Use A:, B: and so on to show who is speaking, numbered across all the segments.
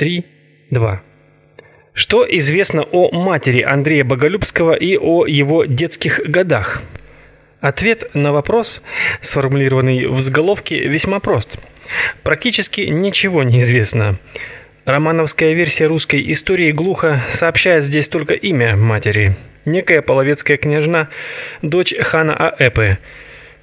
A: 3.2. Что известно о матери Андрея Боголюбского и о его детских годах? Ответ на вопрос, сформулированный в заголовке, весьма прост. Практически ничего не известно. Романовская версия русской истории глухо сообщает здесь только имя матери. Некая половецкая княжна, дочь хана Аэпы.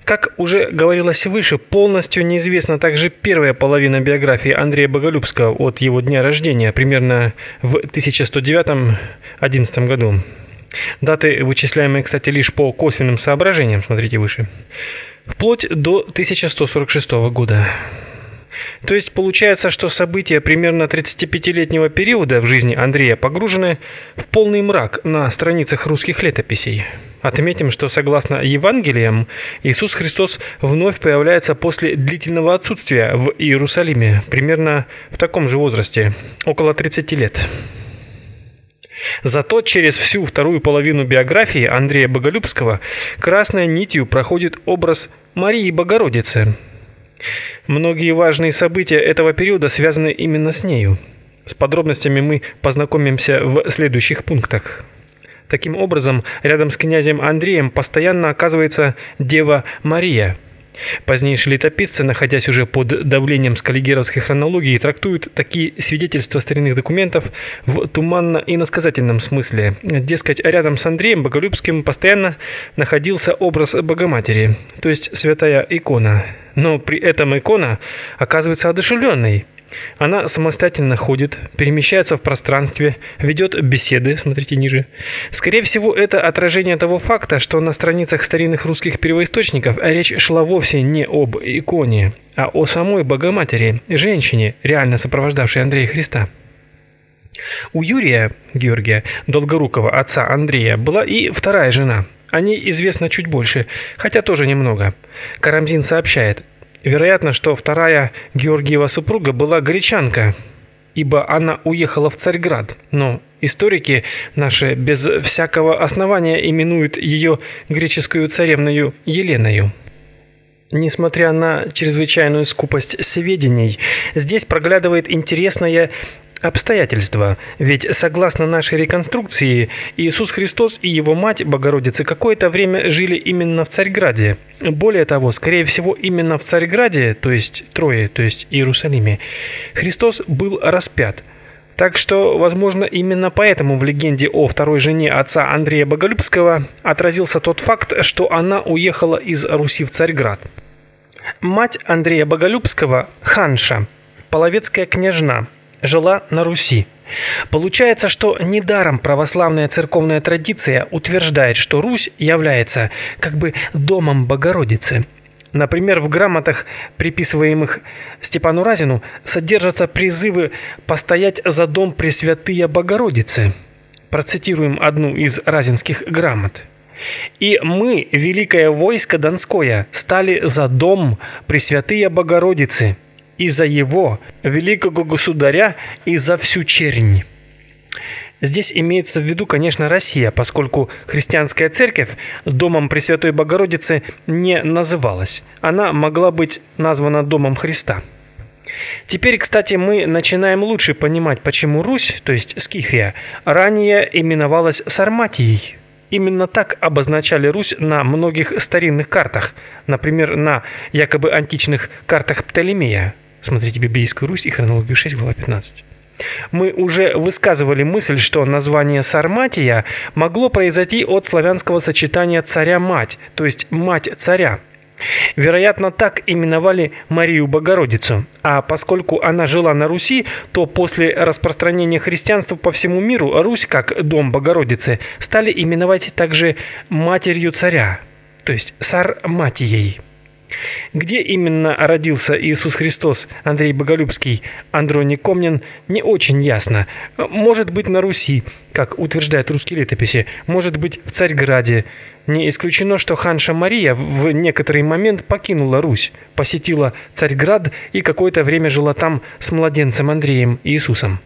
A: Как уже говорилось выше, полностью неизвестна также первая половина биографии Андрея Боголюбского от его дня рождения, примерно в 1109-11 году. Даты, вычисляемые, кстати, лишь по косвенным соображениям, смотрите выше. Вплоть до 1146 года. То есть получается, что события примерно 35-летнего периода в жизни Андрея погружены в полный мрак на страницах русских летописей. Отметим, что согласно Евангелиям, Иисус Христос вновь появляется после длительного отсутствия в Иерусалиме, примерно в таком же возрасте, около 30 лет. Зато через всю вторую половину биографии Андрея Боголюбского красной нитью проходит образ Марии Богородицы – Многие важные события этого периода связаны именно с нею. С подробностями мы познакомимся в следующих пунктах. Таким образом, рядом с князем Андреем постоянно оказывается Дева Мария – Позднейшие летописцы, находясь уже под давлением скаллигеровской хронологии, трактуют такие свидетельства старинных документов в туманно-иносказательном смысле. Дескать, рядом с Андреем Боголюбским постоянно находился образ Богоматери, то есть святая икона. Но при этом икона оказывается одушевленной – она самостоятельно ходит, перемещается в пространстве, ведет беседы, смотрите ниже. Скорее всего, это отражение того факта, что на страницах старинных русских первоисточников речь шла вовсе не об иконе, а о самой Богоматери, женщине, реально сопровождавшей Андрея Христа. У Юрия, Георгия, Долгорукова, отца Андрея, была и вторая жена. О ней известно чуть больше, хотя тоже немного. Карамзин сообщает – Вероятно, что вторая Георгиева супруга была гречанка, ибо она уехала в Царьград. Но историки наши без всякого основания именуют ее греческую царевною Еленою. Несмотря на чрезвычайную скупость сведений, здесь проглядывает интересная обстоятельства. Ведь согласно нашей реконструкции, Иисус Христос и его мать Богородицы какое-то время жили именно в Царьграде. Более того, скорее всего, именно в Царьграде, то есть Трое, то есть Иерусалиме, Христос был распят. Так что, возможно, именно поэтому в легенде о второй жене отца Андрея Боголюбского отразился тот факт, что она уехала из Руси в Царьград. Мать Андрея Боголюбского Ханша, половецкая княжна, жила на Руси. Получается, что недаром православная церковная традиция утверждает, что Русь является как бы домом Богородицы. Например, в грамотах, приписываемых Степану Разину, содержатся призывы постоять за дом Пресвятые Богородицы. Процитируем одну из разинских грамот. И мы, великое войско Донское, стали за дом Пресвятые Богородицы, и за его, великого государя, и за всю чернь. Здесь имеется в виду, конечно, Россия, поскольку христианская церковь домом Пресвятой Богородицы не называлась. Она могла быть названа домом Христа. Теперь, кстати, мы начинаем лучше понимать, почему Русь, то есть Скифия, ранее именовалась Сарматией. Именно так обозначали Русь на многих старинных картах, например, на якобы античных картах Птолемея. Смотрите библейскую Русь и хронологию 6, глава 15. Мы уже высказывали мысль, что название Сарматия могло произойти от славянского сочетания царя-мать, то есть мать царя. Вероятно, так именовали Марию Богородицу. А поскольку она жила на Руси, то после распространения христианства по всему миру Русь, как дом Богородицы, стали именовать также матерью царя, то есть Сарматией. Где именно родился Иисус Христос, Андрей Боголюбский, Андроник Комнин, не очень ясно. Может быть на Руси, как утверждают русские летописи, может быть в Царьграде. Не исключено, что ханша Мария в некоторый момент покинула Русь, посетила Царьград и какое-то время жила там с младенцем Андреем Иисусом.